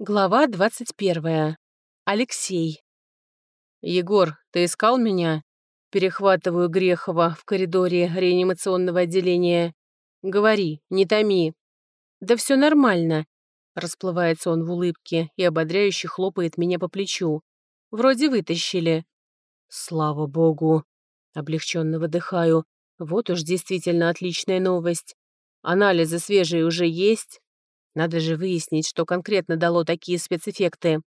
Глава 21. Алексей. «Егор, ты искал меня?» Перехватываю Грехова в коридоре реанимационного отделения. «Говори, не томи». «Да все нормально», — расплывается он в улыбке и ободряюще хлопает меня по плечу. «Вроде вытащили». «Слава богу!» Облегченно выдыхаю. Вот уж действительно отличная новость. Анализы свежие уже есть, надо же выяснить, что конкретно дало такие спецэффекты.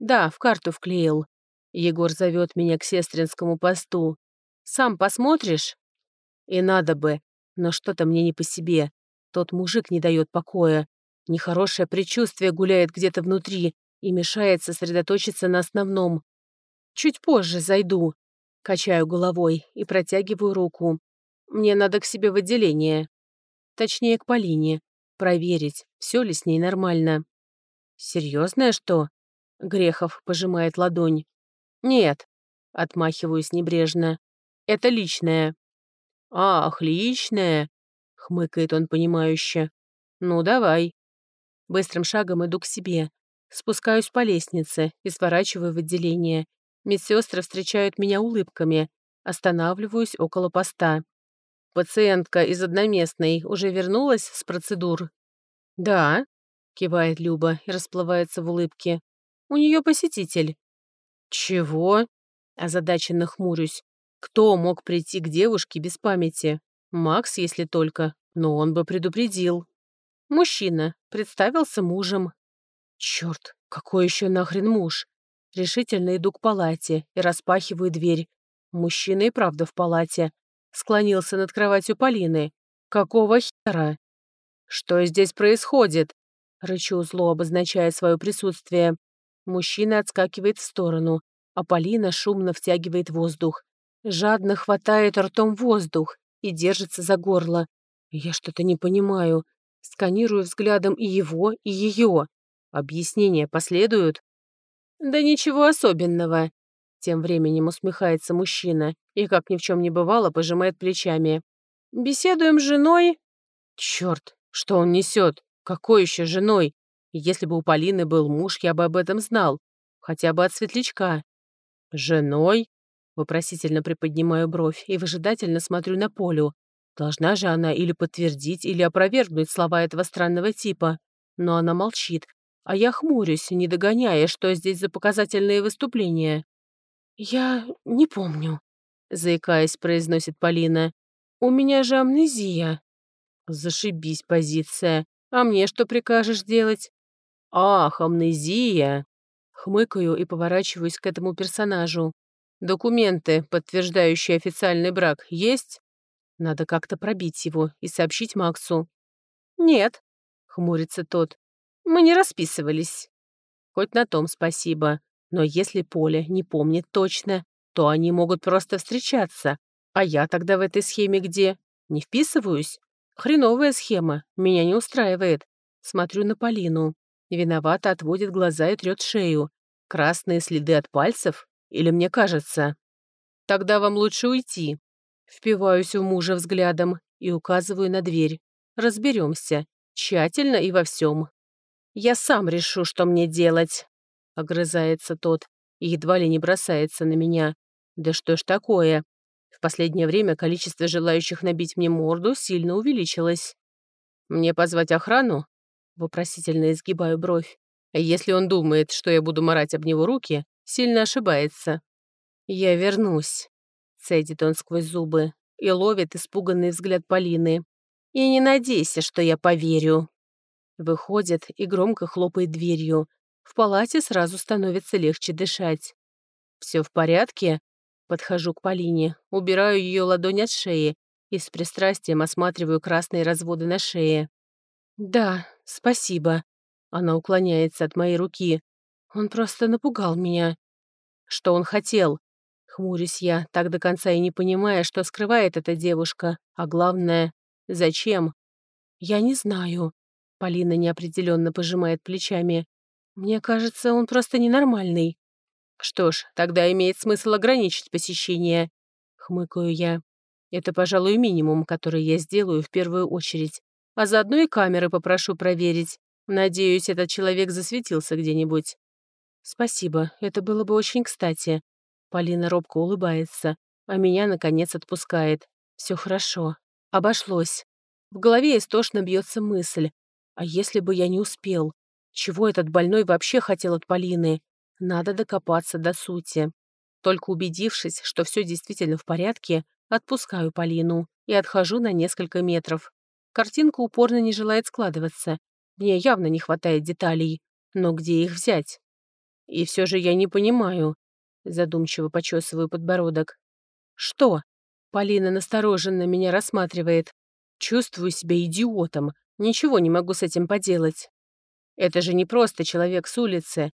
Да, в карту вклеил. Егор зовет меня к сестринскому посту. Сам посмотришь? И надо бы. Но что-то мне не по себе. Тот мужик не дает покоя. Нехорошее предчувствие гуляет где-то внутри и мешает сосредоточиться на основном. Чуть позже зайду. Качаю головой и протягиваю руку. Мне надо к себе в отделение. Точнее, к Полине. Проверить, все ли с ней нормально. Серьезное что? Грехов пожимает ладонь. Нет, отмахиваюсь небрежно. Это личное. Ах, личное, хмыкает он понимающе. Ну, давай. Быстрым шагом иду к себе. Спускаюсь по лестнице и сворачиваю в отделение. Медсестры встречают меня улыбками. Останавливаюсь около поста. Пациентка из одноместной уже вернулась с процедур? Да, кивает Люба и расплывается в улыбке. У нее посетитель. Чего? Озадаченно хмурюсь. Кто мог прийти к девушке без памяти? Макс, если только, но он бы предупредил. Мужчина, представился мужем. Черт, какой еще нахрен муж? Решительно иду к палате и распахиваю дверь. Мужчина и правда в палате, склонился над кроватью Полины. «Какого хера?» «Что здесь происходит?» Рычу зло, обозначая свое присутствие. Мужчина отскакивает в сторону, а Полина шумно втягивает воздух. Жадно хватает ртом воздух и держится за горло. Я что-то не понимаю. Сканирую взглядом и его, и ее. Объяснения последуют? Да ничего особенного. Тем временем усмехается мужчина и, как ни в чем не бывало, пожимает плечами. «Беседуем с женой...» «Черт, что он несет? Какой еще женой? Если бы у Полины был муж, я бы об этом знал. Хотя бы от светлячка». «Женой?» Вопросительно приподнимаю бровь и выжидательно смотрю на Полю. Должна же она или подтвердить, или опровергнуть слова этого странного типа. Но она молчит, а я хмурюсь, не догоняя, что здесь за показательные выступления. «Я не помню», — заикаясь, произносит Полина. «У меня же амнезия». «Зашибись, позиция. А мне что прикажешь делать?» «Ах, амнезия!» Хмыкаю и поворачиваюсь к этому персонажу. «Документы, подтверждающие официальный брак, есть?» Надо как-то пробить его и сообщить Максу. «Нет», — хмурится тот. «Мы не расписывались». «Хоть на том спасибо. Но если Поля не помнит точно, то они могут просто встречаться. А я тогда в этой схеме где? Не вписываюсь? Хреновая схема, меня не устраивает. Смотрю на Полину. Виновато отводит глаза и трет шею. Красные следы от пальцев? Или мне кажется? Тогда вам лучше уйти. Впиваюсь в мужа взглядом и указываю на дверь. Разберемся. Тщательно и во всем. Я сам решу, что мне делать. Огрызается тот и едва ли не бросается на меня. Да что ж такое? В последнее время количество желающих набить мне морду сильно увеличилось. Мне позвать охрану? Вопросительно изгибаю бровь. Если он думает, что я буду марать об него руки, сильно ошибается. Я вернусь. Цедит он сквозь зубы и ловит испуганный взгляд Полины. И не надейся, что я поверю. Выходит и громко хлопает дверью, в палате сразу становится легче дышать. «Все в порядке?» Подхожу к Полине, убираю ее ладонь от шеи и с пристрастием осматриваю красные разводы на шее. «Да, спасибо». Она уклоняется от моей руки. Он просто напугал меня. Что он хотел? Хмурюсь я, так до конца и не понимая, что скрывает эта девушка. А главное, зачем? Я не знаю. Полина неопределенно пожимает плечами. Мне кажется, он просто ненормальный. Что ж, тогда имеет смысл ограничить посещение. Хмыкаю я. Это, пожалуй, минимум, который я сделаю в первую очередь. А заодно и камеры попрошу проверить. Надеюсь, этот человек засветился где-нибудь. Спасибо, это было бы очень кстати. Полина робко улыбается, а меня, наконец, отпускает. Все хорошо. Обошлось. В голове истошно бьется мысль. А если бы я не успел? Чего этот больной вообще хотел от Полины? Надо докопаться до сути. Только убедившись, что все действительно в порядке, отпускаю Полину и отхожу на несколько метров. Картинка упорно не желает складываться. Мне явно не хватает деталей. Но где их взять? И все же я не понимаю. Задумчиво почесываю подбородок. Что? Полина настороженно меня рассматривает. Чувствую себя идиотом. Ничего не могу с этим поделать. Это же не просто человек с улицы.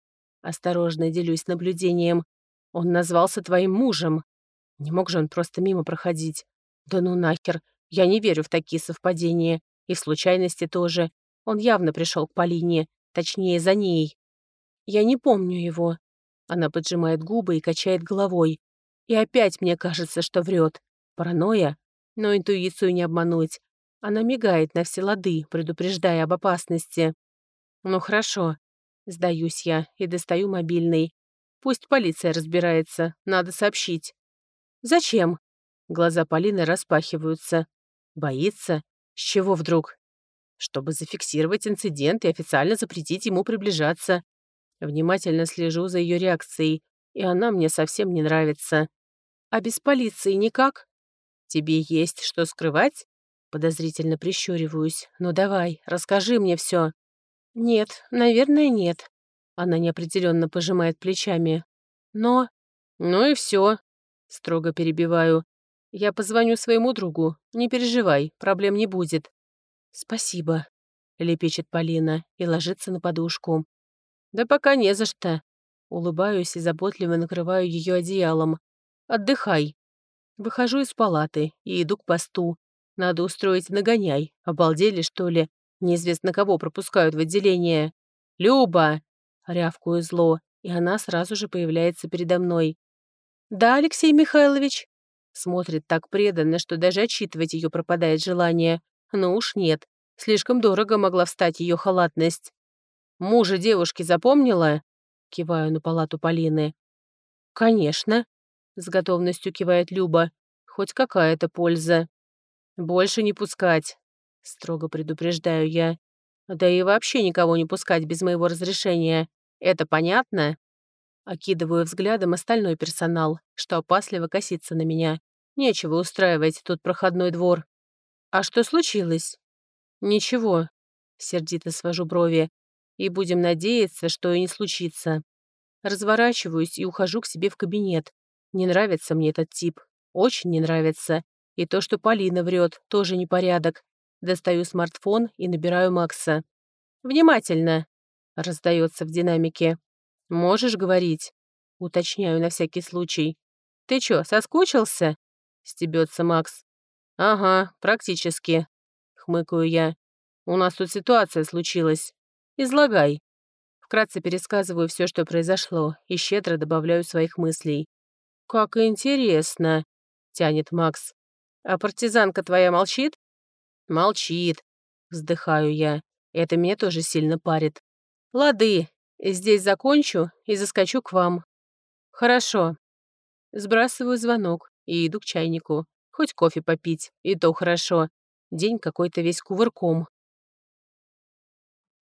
Осторожно делюсь наблюдением. Он назвался твоим мужем. Не мог же он просто мимо проходить. Да ну нахер. Я не верю в такие совпадения. И в случайности тоже. Он явно пришел к Полине. Точнее, за ней. Я не помню его. Она поджимает губы и качает головой. И опять мне кажется, что врет. Паранойя? Но интуицию не обмануть. Она мигает на все лады, предупреждая об опасности. Ну хорошо. Сдаюсь я и достаю мобильный. Пусть полиция разбирается, надо сообщить. Зачем? Глаза Полины распахиваются. Боится? С чего вдруг? Чтобы зафиксировать инцидент и официально запретить ему приближаться. Внимательно слежу за ее реакцией, и она мне совсем не нравится. А без полиции никак? Тебе есть что скрывать? Подозрительно прищуриваюсь. Ну давай, расскажи мне все. Нет, наверное, нет. Она неопределенно пожимает плечами. Но... Ну и все. Строго перебиваю. Я позвоню своему другу. Не переживай, проблем не будет. Спасибо. Лепечет Полина и ложится на подушку. Да пока не за что. Улыбаюсь и заботливо накрываю ее одеялом. Отдыхай. Выхожу из палаты и иду к посту. Надо устроить нагоняй. Обалдели, что ли? Неизвестно кого пропускают в отделение. «Люба!» — рявкую зло, и она сразу же появляется передо мной. «Да, Алексей Михайлович?» Смотрит так преданно, что даже отчитывать ее пропадает желание. Но уж нет. Слишком дорого могла встать ее халатность. «Мужа девушки запомнила?» Киваю на палату Полины. «Конечно», — с готовностью кивает Люба. «Хоть какая-то польза». «Больше не пускать», — строго предупреждаю я. «Да и вообще никого не пускать без моего разрешения. Это понятно?» Окидываю взглядом остальной персонал, что опасливо косится на меня. Нечего устраивать тут проходной двор. «А что случилось?» «Ничего», — сердито свожу брови. «И будем надеяться, что и не случится». Разворачиваюсь и ухожу к себе в кабинет. Не нравится мне этот тип. Очень не нравится. И то, что Полина врет, тоже непорядок. Достаю смартфон и набираю Макса. «Внимательно!» — раздается в динамике. «Можешь говорить?» — уточняю на всякий случай. «Ты чё, соскучился?» — стебется Макс. «Ага, практически», — хмыкаю я. «У нас тут ситуация случилась. Излагай». Вкратце пересказываю все, что произошло, и щедро добавляю своих мыслей. «Как интересно», — тянет Макс. А партизанка твоя молчит? Молчит, вздыхаю я. Это меня тоже сильно парит. Лады, здесь закончу и заскочу к вам. Хорошо. Сбрасываю звонок и иду к чайнику. Хоть кофе попить, и то хорошо. День какой-то весь кувырком.